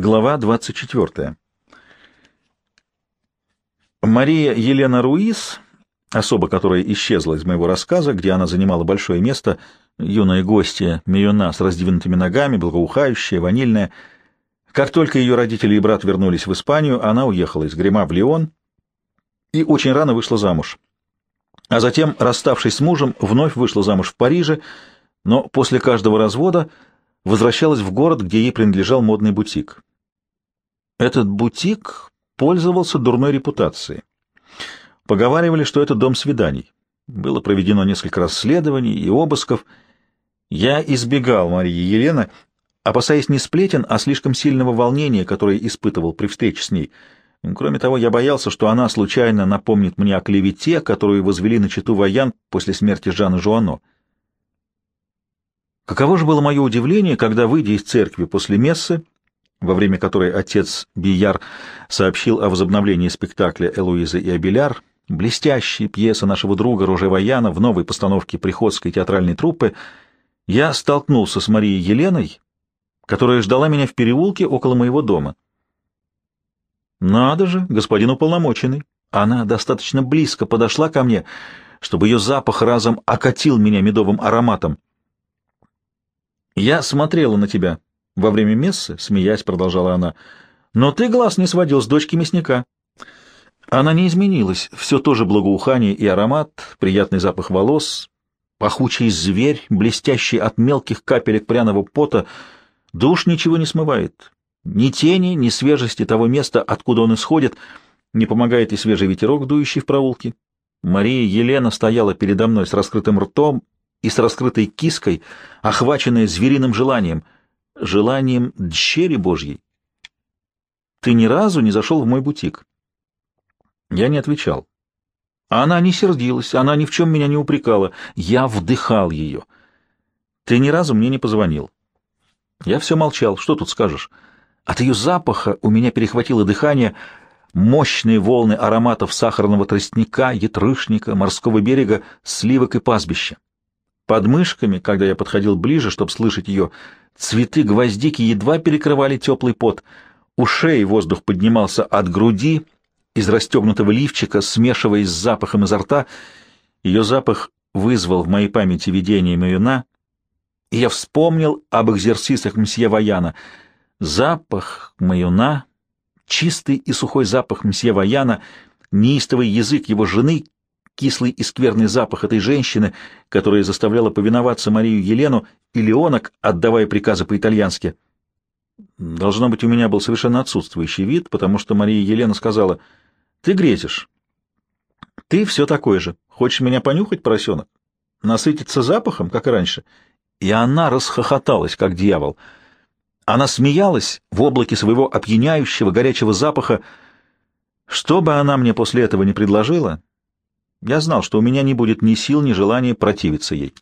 Глава 24. Мария Елена Руис, особа, которая исчезла из моего рассказа, где она занимала большое место, юная гостья Миюна с раздвинутыми ногами, благоухающая, ванильная. Как только ее родители и брат вернулись в Испанию, она уехала из Грима в Лион и очень рано вышла замуж. А затем, расставшись с мужем, вновь вышла замуж в Париже, но после каждого развода возвращалась в город, где ей принадлежал модный бутик. Этот бутик пользовался дурной репутацией. Поговаривали, что это дом свиданий. Было проведено несколько расследований и обысков. Я избегал Марии Елены, опасаясь не сплетен, а слишком сильного волнения, которое испытывал при встрече с ней. Кроме того, я боялся, что она случайно напомнит мне о клевете, которую возвели на читу воян после смерти Жана Жуано. Каково же было мое удивление, когда, выйдя из церкви после мессы, во время которой отец Бияр сообщил о возобновлении спектакля «Элуиза и Абеляр», блестящей пьесы нашего друга Роже Ваяна в новой постановке приходской театральной труппы, я столкнулся с Марией Еленой, которая ждала меня в переулке около моего дома. Надо же, господин уполномоченный. Она достаточно близко подошла ко мне, чтобы ее запах разом окатил меня медовым ароматом. Я смотрела на тебя, во время мессы, смеясь, продолжала она, но ты глаз не сводил с дочки мясника. Она не изменилась, все то же благоухание и аромат, приятный запах волос, пахучий зверь, блестящий от мелких капелек пряного пота, душ ничего не смывает. Ни тени, ни свежести того места, откуда он исходит, не помогает и свежий ветерок, дующий в проулке. Мария Елена стояла передо мной с раскрытым ртом и с раскрытой киской, охваченная звериным желанием — желанием дщери Божьей. Ты ни разу не зашел в мой бутик. Я не отвечал. Она не сердилась, она ни в чем меня не упрекала. Я вдыхал ее. Ты ни разу мне не позвонил. Я все молчал. Что тут скажешь? От ее запаха у меня перехватило дыхание, мощные волны ароматов сахарного тростника, ятрышника, морского берега, сливок и пастбища. Под мышками, когда я подходил ближе, чтобы слышать ее, цветы гвоздики едва перекрывали теплый пот. У шеи воздух поднимался от груди, из расстегнутого лифчика, смешиваясь с запахом изо рта. Ее запах вызвал в моей памяти видение Маюна, и я вспомнил об экзерсисах мсье Ваяна. Запах Маюна, чистый и сухой запах мсье Ваяна, неистовый язык его жены, кислый и скверный запах этой женщины, которая заставляла повиноваться Марию Елену и Леонок, отдавая приказы по-итальянски. Должно быть, у меня был совершенно отсутствующий вид, потому что Мария Елена сказала, «Ты грезишь. Ты все такой же. Хочешь меня понюхать, поросенок? Насытиться запахом, как и раньше?» И она расхохоталась, как дьявол. Она смеялась в облаке своего опьяняющего горячего запаха. Что бы она мне после этого не предложила, я знал, что у меня не будет ни сил, ни желания противиться ей.